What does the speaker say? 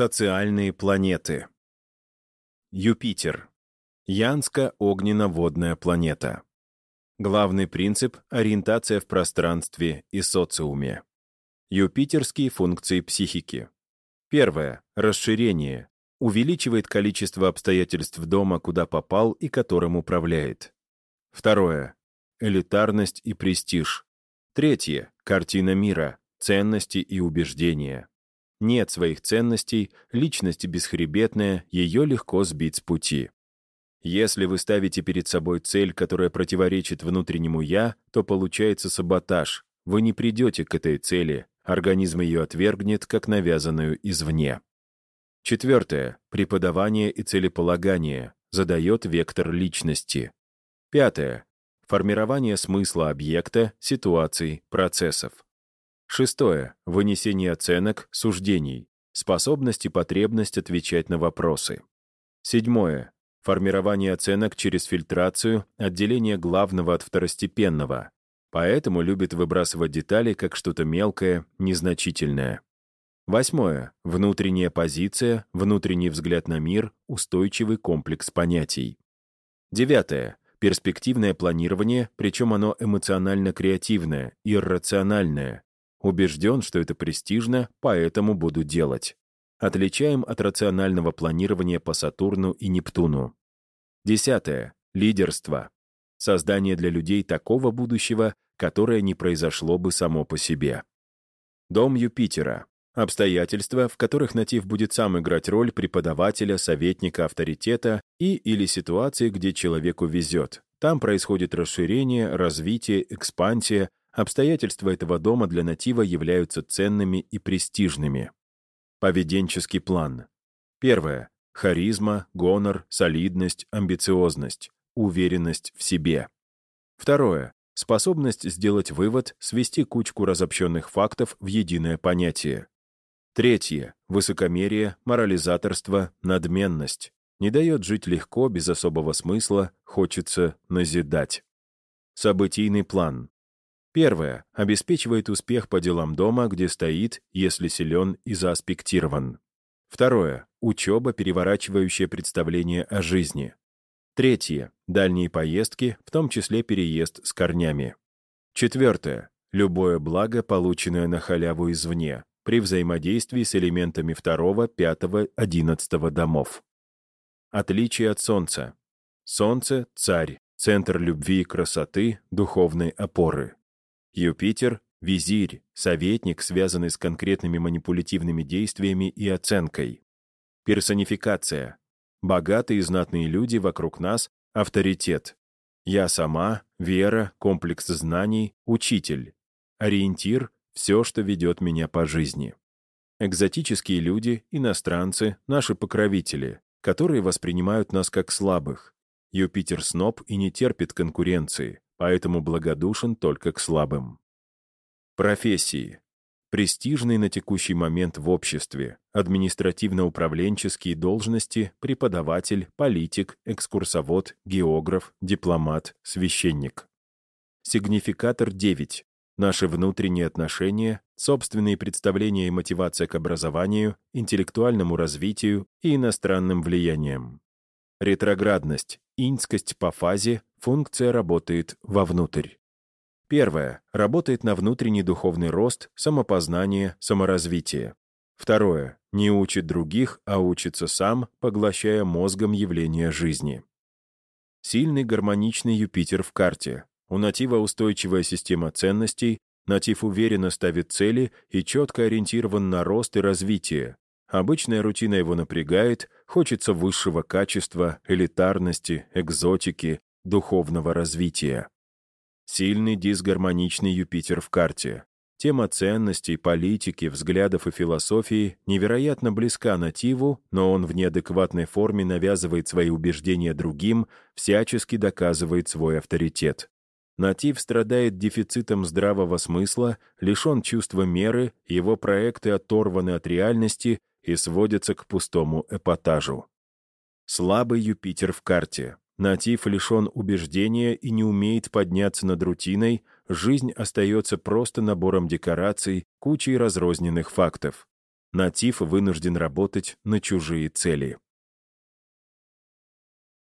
Социальные планеты. Юпитер. Янско-огненно-водная планета. Главный принцип — ориентация в пространстве и социуме. Юпитерские функции психики. Первое — расширение. Увеличивает количество обстоятельств дома, куда попал и которым управляет. Второе — элитарность и престиж. Третье — картина мира, ценности и убеждения. Нет своих ценностей, личность бесхребетная, ее легко сбить с пути. Если вы ставите перед собой цель, которая противоречит внутреннему «я», то получается саботаж. Вы не придете к этой цели, организм ее отвергнет, как навязанную извне. Четвертое. Преподавание и целеполагание. Задает вектор личности. Пятое. Формирование смысла объекта, ситуаций, процессов. Шестое. Вынесение оценок, суждений. Способность и потребность отвечать на вопросы. Седьмое. Формирование оценок через фильтрацию, отделение главного от второстепенного. Поэтому любит выбрасывать детали как что-то мелкое, незначительное. Восьмое. Внутренняя позиция, внутренний взгляд на мир, устойчивый комплекс понятий. Девятое. Перспективное планирование, причем оно эмоционально-креативное, иррациональное, Убежден, что это престижно, поэтому буду делать. Отличаем от рационального планирования по Сатурну и Нептуну. Десятое. Лидерство. Создание для людей такого будущего, которое не произошло бы само по себе. Дом Юпитера. Обстоятельства, в которых натив будет сам играть роль преподавателя, советника, авторитета и или ситуации, где человеку везет. Там происходит расширение, развитие, экспансия, Обстоятельства этого дома для натива являются ценными и престижными. Поведенческий план. Первое. Харизма, гонор, солидность, амбициозность, уверенность в себе. Второе. Способность сделать вывод, свести кучку разобщенных фактов в единое понятие. Третье. Высокомерие, морализаторство, надменность. Не дает жить легко, без особого смысла, хочется назидать. Событийный план. Первое. Обеспечивает успех по делам дома, где стоит, если силен и зааспектирован. Второе. Учеба, переворачивающая представление о жизни. Третье. Дальние поездки, в том числе переезд с корнями. Четвертое. Любое благо, полученное на халяву извне, при взаимодействии с элементами второго, пятого, одиннадцатого домов. Отличие от Солнца. Солнце — царь, центр любви и красоты, духовной опоры. Юпитер — визирь, советник, связанный с конкретными манипулятивными действиями и оценкой. Персонификация. Богатые и знатные люди вокруг нас — авторитет. Я сама, вера, комплекс знаний, учитель. Ориентир — все, что ведет меня по жизни. Экзотические люди, иностранцы, наши покровители, которые воспринимают нас как слабых. Юпитер сноб и не терпит конкуренции поэтому благодушен только к слабым. Профессии. Престижный на текущий момент в обществе, административно-управленческие должности, преподаватель, политик, экскурсовод, географ, дипломат, священник. Сигнификатор 9. Наши внутренние отношения, собственные представления и мотивация к образованию, интеллектуальному развитию и иностранным влияниям. Ретроградность, иньскость по фазе, функция работает вовнутрь. Первое. Работает на внутренний духовный рост, самопознание, саморазвитие. Второе. Не учит других, а учится сам, поглощая мозгом явления жизни. Сильный гармоничный Юпитер в карте. У натива устойчивая система ценностей, натив уверенно ставит цели и четко ориентирован на рост и развитие, Обычная рутина его напрягает, хочется высшего качества, элитарности, экзотики, духовного развития. Сильный дисгармоничный Юпитер в карте. Тема ценностей, политики, взглядов и философии невероятно близка нативу, но он в неадекватной форме навязывает свои убеждения другим, всячески доказывает свой авторитет. Натив страдает дефицитом здравого смысла, лишен чувства меры, его проекты оторваны от реальности и сводятся к пустому эпатажу. Слабый Юпитер в карте. Натив лишен убеждения и не умеет подняться над рутиной, жизнь остается просто набором декораций, кучей разрозненных фактов. Натив вынужден работать на чужие цели.